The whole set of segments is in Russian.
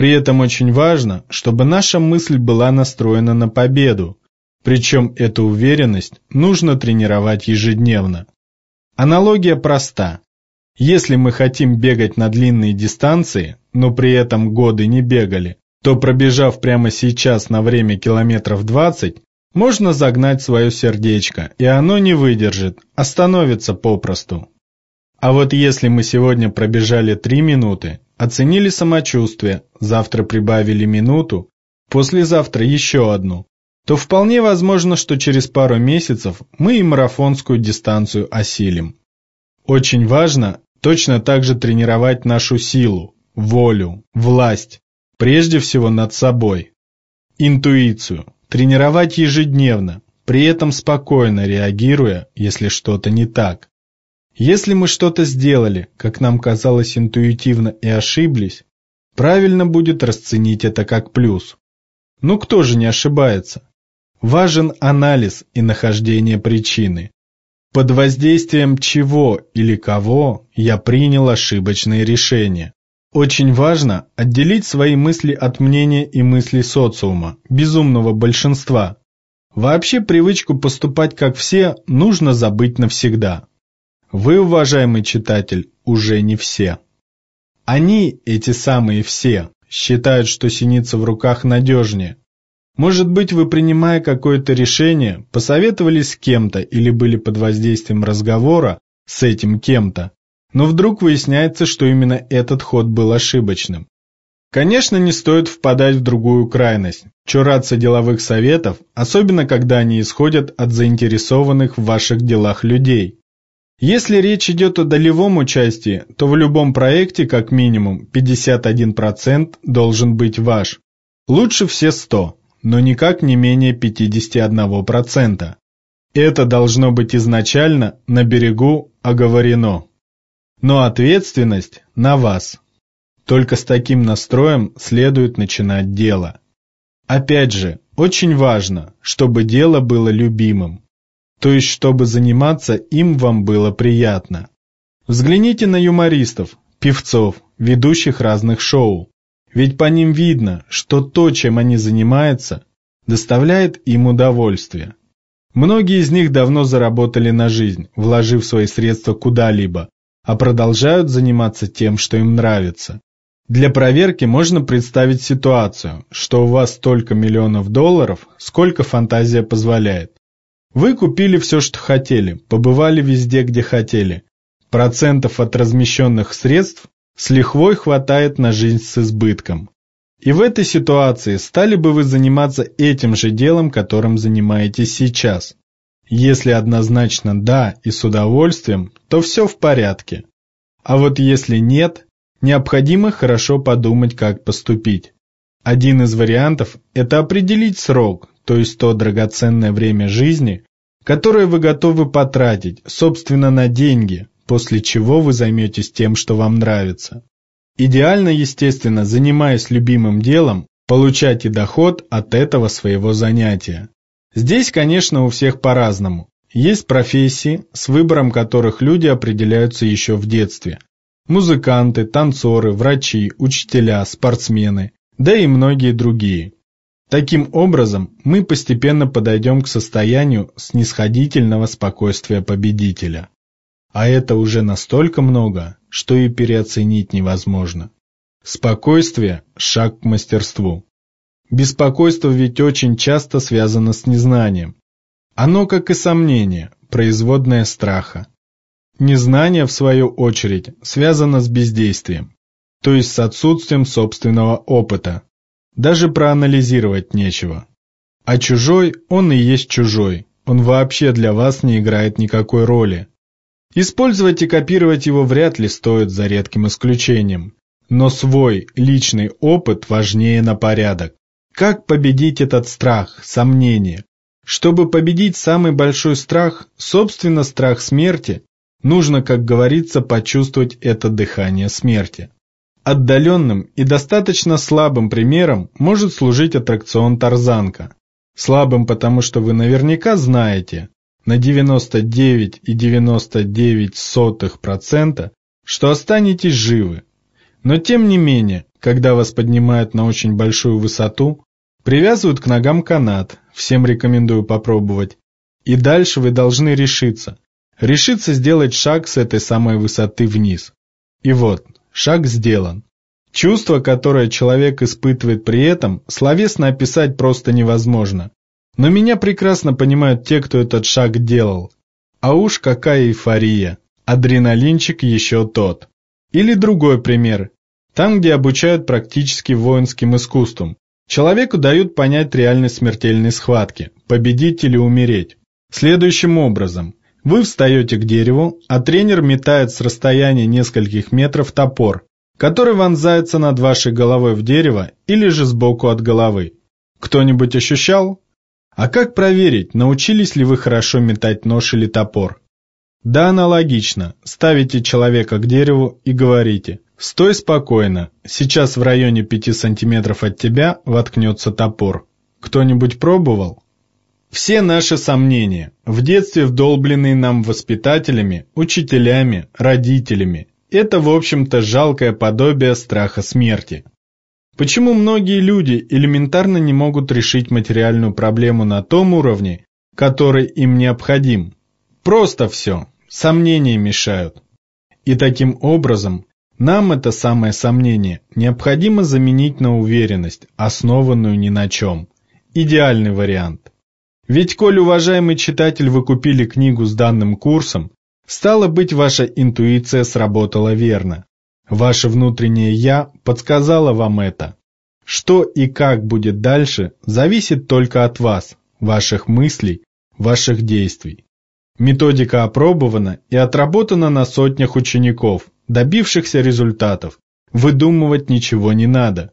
При этом очень важно, чтобы наша мысль была настроена на победу, причем эту уверенность нужно тренировать ежедневно. Аналогия проста. Если мы хотим бегать на длинные дистанции, но при этом годы не бегали, то пробежав прямо сейчас на время километров 20, можно загнать свое сердечко, и оно не выдержит, остановится попросту. А вот если мы сегодня пробежали 3 минуты, оценили самочувствие, завтра прибавили минуту, послезавтра еще одну, то вполне возможно, что через пару месяцев мы и марафонскую дистанцию осилим. Очень важно точно так же тренировать нашу силу, волю, власть, прежде всего над собой. Интуицию тренировать ежедневно, при этом спокойно реагируя, если что-то не так. Если мы что-то сделали, как нам казалось интуитивно и ошиблись, правильно будет расценить это как плюс. Ну кто же не ошибается? Важен анализ и нахождение причины. Под воздействием чего или кого я принял ошибочное решение. Очень важно отделить свои мысли от мнения и мыслей социума, безумного большинства. Вообще привычку поступать как все нужно забыть навсегда. Вы, уважаемый читатель, уже не все. Они, эти самые все, считают, что синица в руках надежнее. Может быть, вы, принимая какое-то решение, посоветовались с кем-то или были под воздействием разговора с этим кем-то, но вдруг выясняется, что именно этот ход был ошибочным. Конечно, не стоит впадать в другую крайность, чураться деловых советов, особенно когда они исходят от заинтересованных в ваших делах людей. Если речь идет о долевом участии, то в любом проекте как минимум 51% должен быть ваш. Лучше все 100, но никак не менее 51%. Это должно быть изначально на берегу оговорено. Но ответственность на вас. Только с таким настроем следует начинать дело. Опять же, очень важно, чтобы дело было любимым. То есть, чтобы заниматься им вам было приятно. Взгляните на юмористов, певцов, ведущих разных шоу. Ведь по ним видно, что то, чем они занимаются, доставляет им удовольствие. Многие из них давно заработали на жизнь, вложив свои средства куда-либо, а продолжают заниматься тем, что им нравится. Для проверки можно представить ситуацию, что у вас столько миллионов долларов, сколько фантазия позволяет. Вы купили все, что хотели, побывали везде, где хотели. Процентов от размещенных средств с лихвой хватает на жизнь с избытком. И в этой ситуации стали бы вы заниматься этим же делом, которым занимаетесь сейчас. Если однозначно «да» и с удовольствием, то все в порядке. А вот если нет, необходимо хорошо подумать, как поступить. Один из вариантов – это определить срок, то есть то драгоценное время жизни, которое вы готовы потратить, собственно, на деньги, после чего вы займетесь тем, что вам нравится. Идеально, естественно, занимаясь любимым делом, получать и доход от этого своего занятия. Здесь, конечно, у всех по-разному. Есть профессии, с выбором которых люди определяются еще в детстве. Музыканты, танцоры, врачи, учителя, спортсмены, да и многие другие. Таким образом, мы постепенно подойдем к состоянию снисходительного спокойствия победителя. А это уже настолько много, что и переоценить невозможно. Спокойствие – шаг к мастерству. Беспокойство ведь очень часто связано с незнанием. Оно, как и сомнение, производное страха. Незнание, в свою очередь, связано с бездействием, то есть с отсутствием собственного опыта. Даже проанализировать нечего. А чужой, он и есть чужой, он вообще для вас не играет никакой роли. Использовать и копировать его вряд ли стоит за редким исключением. Но свой личный опыт важнее на порядок. Как победить этот страх, сомнение? Чтобы победить самый большой страх, собственно страх смерти, нужно, как говорится, почувствовать это дыхание смерти. Отдаленным и достаточно слабым примером может служить аттракцион Тарзанка. Слабым, потому что вы наверняка знаете на 99,99%, ,99%, что останетесь живы. Но тем не менее, когда вас поднимают на очень большую высоту, привязывают к ногам канат, всем рекомендую попробовать, и дальше вы должны решиться. Решиться сделать шаг с этой самой высоты вниз. И вот, шаг сделан. Чувство, которое человек испытывает при этом, словесно описать просто невозможно. Но меня прекрасно понимают те, кто этот шаг делал. А уж какая эйфория. Адреналинчик еще тот. Или другой пример. Там, где обучают практически воинским искусствам. Человеку дают понять реальность смертельной схватки, победить или умереть. Следующим образом. Вы встаете к дереву, а тренер метает с расстояния нескольких метров топор, который вонзается над вашей головой в дерево или же сбоку от головы. Кто-нибудь ощущал? А как проверить, научились ли вы хорошо метать нож или топор? Да, аналогично. Ставите человека к дереву и говорите «Стой спокойно, сейчас в районе 5 сантиметров от тебя воткнется топор». Кто-нибудь пробовал? Все наши сомнения, в детстве вдолбленные нам воспитателями, учителями, родителями, это, в общем-то, жалкое подобие страха смерти. Почему многие люди элементарно не могут решить материальную проблему на том уровне, который им необходим? Просто все, сомнения мешают. И таким образом, нам это самое сомнение необходимо заменить на уверенность, основанную ни на чем. Идеальный вариант. Ведь, коль, уважаемый читатель, вы купили книгу с данным курсом, стало быть, ваша интуиция сработала верно. Ваше внутреннее «я» подсказало вам это. Что и как будет дальше, зависит только от вас, ваших мыслей, ваших действий. Методика опробована и отработана на сотнях учеников, добившихся результатов. Выдумывать ничего не надо.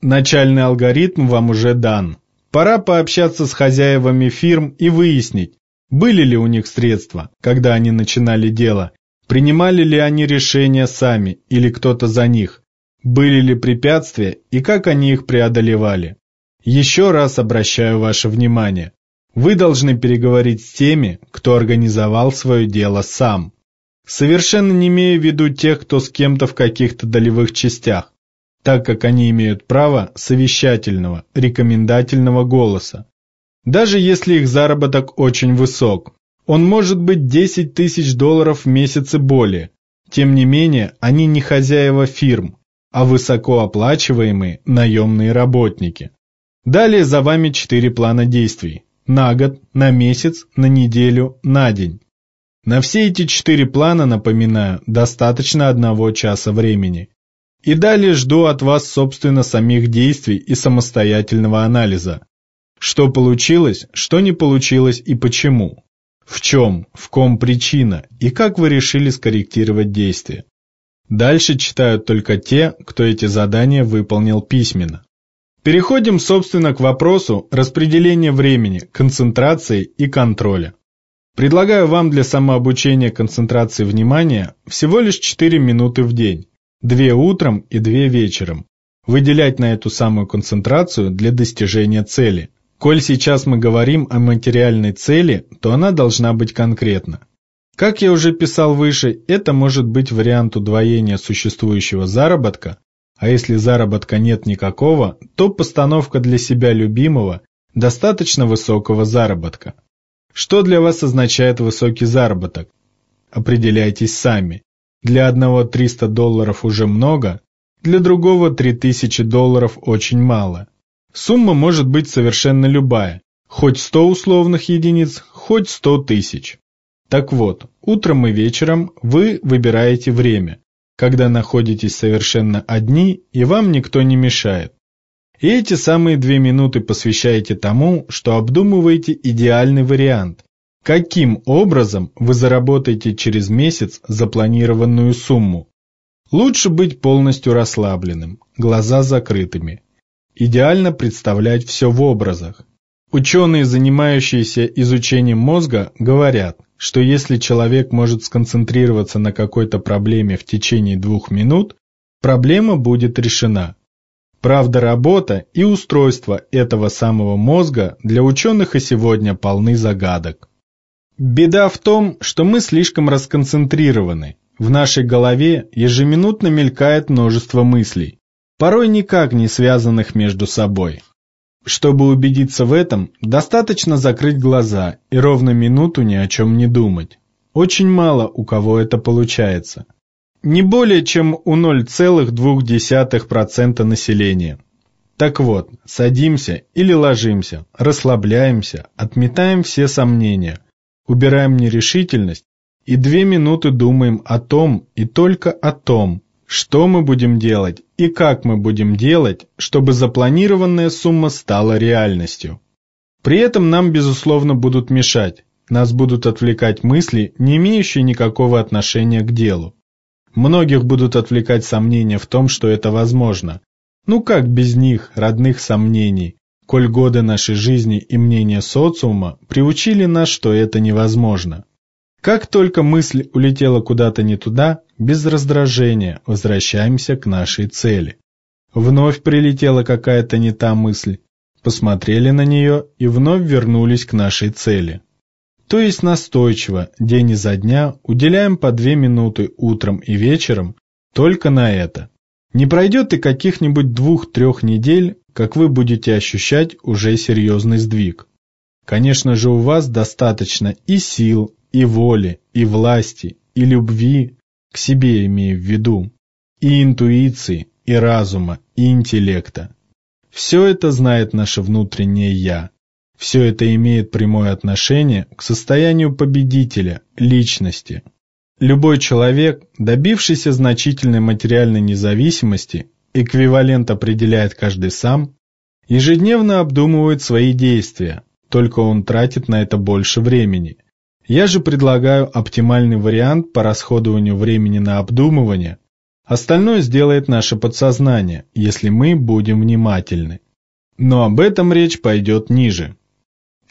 Начальный алгоритм вам уже дан. Пора пообщаться с хозяевами фирм и выяснить, были ли у них средства, когда они начинали дело, Принимали ли они решения сами или кто-то за них? Были ли препятствия и как они их преодолевали? Еще раз обращаю ваше внимание. Вы должны переговорить с теми, кто организовал свое дело сам. Совершенно не имею в виду тех, кто с кем-то в каких-то долевых частях, так как они имеют право совещательного, рекомендательного голоса. Даже если их заработок очень высок, он может быть 10 тысяч долларов в месяц и более. Тем не менее, они не хозяева фирм, а высокооплачиваемые наемные работники. Далее за вами четыре плана действий. На год, на месяц, на неделю, на день. На все эти четыре плана, напоминаю, достаточно одного часа времени. И далее жду от вас, собственно, самих действий и самостоятельного анализа. Что получилось, что не получилось и почему. В чем, в ком причина и как вы решили скорректировать действия. Дальше читают только те, кто эти задания выполнил письменно. Переходим, собственно, к вопросу распределения времени, концентрации и контроля. Предлагаю вам для самообучения концентрации внимания всего лишь 4 минуты в день, 2 утром и 2 вечером, выделять на эту самую концентрацию для достижения цели – Коль сейчас мы говорим о материальной цели, то она должна быть конкретна. Как я уже писал выше, это может быть вариант удвоения существующего заработка, а если заработка нет никакого, то постановка для себя любимого достаточно высокого заработка. Что для вас означает высокий заработок? Определяйтесь сами. Для одного 300 долларов уже много, для другого 3000 долларов очень мало. Сумма может быть совершенно любая, хоть 100 условных единиц, хоть 100 тысяч. Так вот, утром и вечером вы выбираете время, когда находитесь совершенно одни и вам никто не мешает. И эти самые две минуты посвящаете тому, что обдумываете идеальный вариант. Каким образом вы заработаете через месяц запланированную сумму? Лучше быть полностью расслабленным, глаза закрытыми, идеально представлять все в образах. Ученые, занимающиеся изучением мозга, говорят, что если человек может сконцентрироваться на какой-то проблеме в течение двух минут, проблема будет решена. Правда, работа и устройство этого самого мозга для ученых и сегодня полны загадок. Беда в том, что мы слишком расконцентрированы. В нашей голове ежеминутно мелькает множество мыслей. порой никак не связанных между собой. Чтобы убедиться в этом, достаточно закрыть глаза и ровно минуту ни о чем не думать. Очень мало у кого это получается. Не более чем у 0,2% населения. Так вот, садимся или ложимся, расслабляемся, отметаем все сомнения, убираем нерешительность и две минуты думаем о том и только о том, что мы будем делать и как мы будем делать, чтобы запланированная сумма стала реальностью. При этом нам, безусловно, будут мешать, нас будут отвлекать мысли, не имеющие никакого отношения к делу. Многих будут отвлекать сомнения в том, что это возможно, ну как без них, родных сомнений, коль годы нашей жизни и мнения социума приучили нас, что это невозможно. Как только мысль улетела куда-то не туда, без раздражения возвращаемся к нашей цели. Вновь прилетела какая-то не та мысль, посмотрели на нее и вновь вернулись к нашей цели. То есть настойчиво, день изо дня, уделяем по две минуты утром и вечером только на это. Не пройдет и каких-нибудь двух-трех недель, как вы будете ощущать уже серьезный сдвиг. Конечно же, у вас достаточно и сил, и воли, и власти, и любви, к себе имею в виду, и интуиции, и разума, и интеллекта. Все это знает наше внутреннее «я». Все это имеет прямое отношение к состоянию победителя, личности – Любой человек, добившийся значительной материальной независимости, эквивалент определяет каждый сам, ежедневно обдумывает свои действия, только он тратит на это больше времени. Я же предлагаю оптимальный вариант по расходованию времени на обдумывание. Остальное сделает наше подсознание, если мы будем внимательны. Но об этом речь пойдет ниже.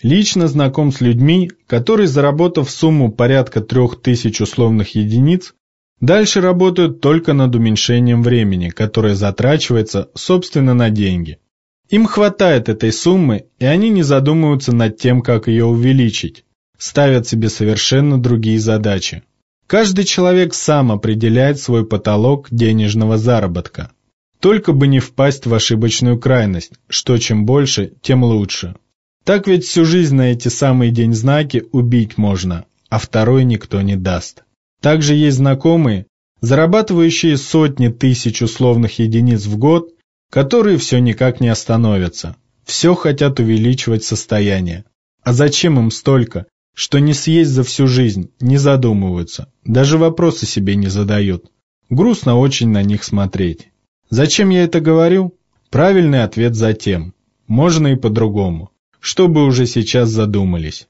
Лично знаком с людьми, которые, заработав сумму порядка трех тысяч условных единиц, дальше работают только над уменьшением времени, которое затрачивается, собственно, на деньги. Им хватает этой суммы, и они не задумываются над тем, как ее увеличить, ставят себе совершенно другие задачи. Каждый человек сам определяет свой потолок денежного заработка. Только бы не впасть в ошибочную крайность, что чем больше, тем лучше. Так ведь всю жизнь на эти самые день-знаки убить можно, а второй никто не даст. Также есть знакомые, зарабатывающие сотни тысяч условных единиц в год, которые все никак не остановятся. Все хотят увеличивать состояние. А зачем им столько, что не съесть за всю жизнь, не задумываются, даже вопросы себе не задают. Грустно очень на них смотреть. Зачем я это говорю? Правильный ответ затем. Можно и по-другому чтобы уже сейчас задумались.